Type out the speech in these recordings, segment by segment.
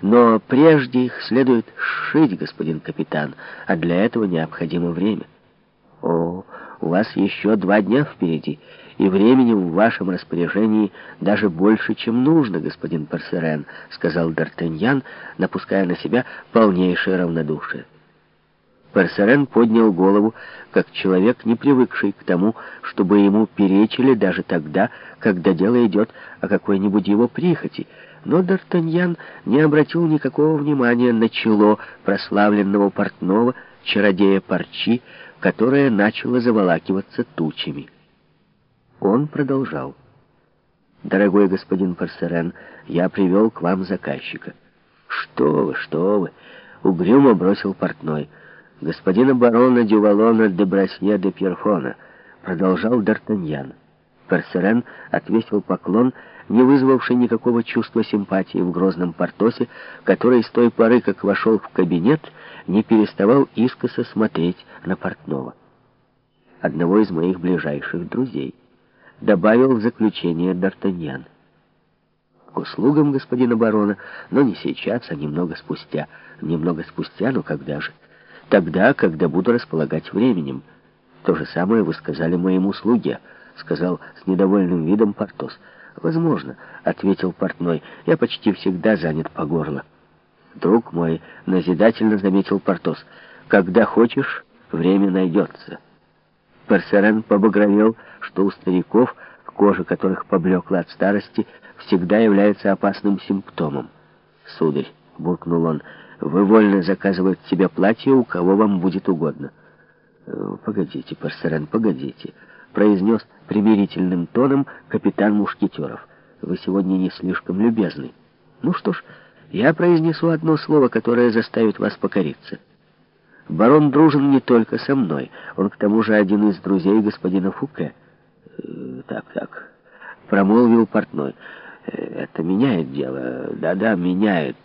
Но прежде их следует сшить, господин капитан, а для этого необходимо время. О, у вас еще два дня впереди, и времени в вашем распоряжении даже больше, чем нужно, господин Парсерен, сказал Д'Артаньян, напуская на себя полнейшее равнодушие. Парсерен поднял голову, как человек, не привыкший к тому, чтобы ему перечили даже тогда, когда дело идет о какой-нибудь его прихоти. Но Д'Артаньян не обратил никакого внимания на чело прославленного портного, чародея парчи, которое начало заволакиваться тучами. Он продолжал. «Дорогой господин Парсерен, я привел к вам заказчика». «Что вы, что вы!» — угрюмо бросил портной — господина барона Дювалона де Брасье де Пьерфона, продолжал Д'Артаньян. Персерен отвесил поклон, не вызвавший никакого чувства симпатии в грозном Портосе, который с той поры, как вошел в кабинет, не переставал искоса смотреть на портного. Одного из моих ближайших друзей. Добавил в заключение Д'Артаньян. К услугам господина барона, но не сейчас, а немного спустя. Немного спустя, но когда же? Тогда, когда буду располагать временем. То же самое вы сказали моему слуге, сказал с недовольным видом Портос. Возможно, ответил портной, я почти всегда занят по горло. Друг мой, назидательно заметил Портос, когда хочешь, время найдется. Персерен побагровел, что у стариков, кожа которых поблекла от старости, всегда является опасным симптомом. «Сударь», — буркнул он, — вы вольны заказывать себе платье у кого вам будет угодно. Э, «Погодите, Парсерен, погодите», — произнес примирительным тоном капитан Мушкетеров. «Вы сегодня не слишком любезны. Ну что ж, я произнесу одно слово, которое заставит вас покориться. Барон дружен не только со мной, он к тому же один из друзей господина Фуке». Э, «Так, так», — промолвил портной. «Э, «Это меняет дело. Да-да, меняет».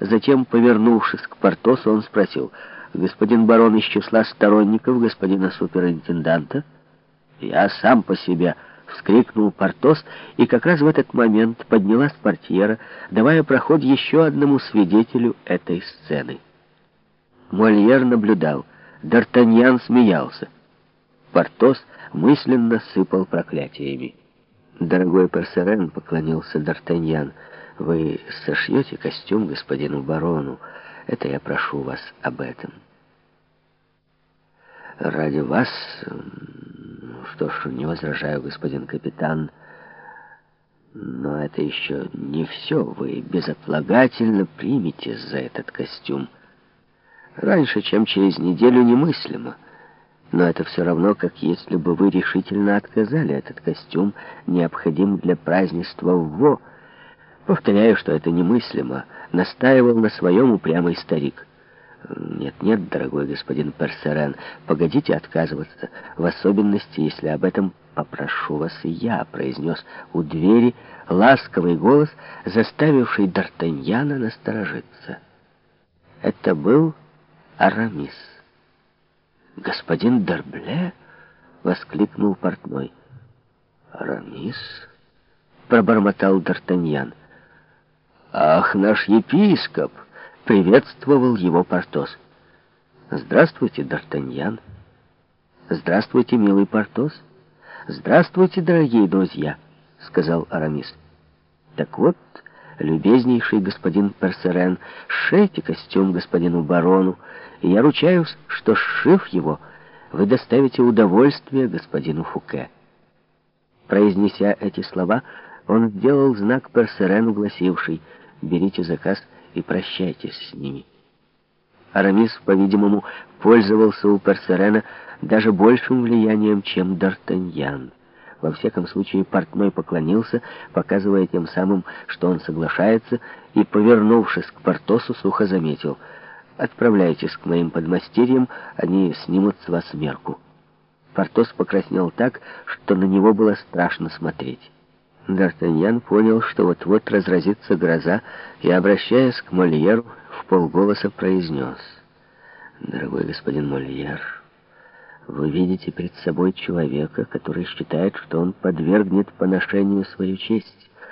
Затем, повернувшись к Портосу, он спросил, «Господин барон из числа сторонников господина суперинтенданта?» «Я сам по себе», — вскрикнул Портос, и как раз в этот момент поднялась портьера, давая проход еще одному свидетелю этой сцены. Мольер наблюдал. Д'Артаньян смеялся. Портос мысленно сыпал проклятиями. «Дорогой Персерен», — поклонился Д'Артаньян, — вы сошьете костюм господину барону. Это я прошу вас об этом. Ради вас... Что ж, не возражаю, господин капитан, но это еще не все. Вы безотлагательно приметесь за этот костюм. Раньше, чем через неделю, немыслимо. Но это все равно, как если бы вы решительно отказали. Этот костюм необходим для празднества в Во, Повторяю, что это немыслимо, настаивал на своем упрямый старик. «Нет-нет, дорогой господин Персерен, погодите отказываться, в особенности, если об этом попрошу вас и я», произнес у двери ласковый голос, заставивший Д'Артаньяна насторожиться. Это был Арамис. «Господин Дербле?» — воскликнул портной. «Арамис?» — пробормотал Д'Артаньян. «Ах, наш епископ!» — приветствовал его Портос. «Здравствуйте, Д'Артаньян!» «Здравствуйте, милый Портос!» «Здравствуйте, дорогие друзья!» — сказал Арамис. «Так вот, любезнейший господин Персерен, сшейте костюм господину барону, и я ручаюсь, что, сшив его, вы доставите удовольствие господину Фуке». Произнеся эти слова, он сделал знак Персерену, гласивший — берите заказ и прощайтесь с ними. Арамис, по-видимому, пользовался у Персерена даже большим влиянием, чем Д'Артаньян. Во всяком случае, портной поклонился, показывая тем самым, что он соглашается, и, повернувшись к Портосу, сухо заметил, «Отправляйтесь к моим подмастерьям, они снимут с вас мерку». Портос покраснел так, что на него было страшно смотреть. Д'Артаньян понял, что вот-вот разразится гроза, и, обращаясь к Мольеру, в полголоса произнес. «Дорогой господин Мольер, вы видите перед собой человека, который считает, что он подвергнет поношению свою честь.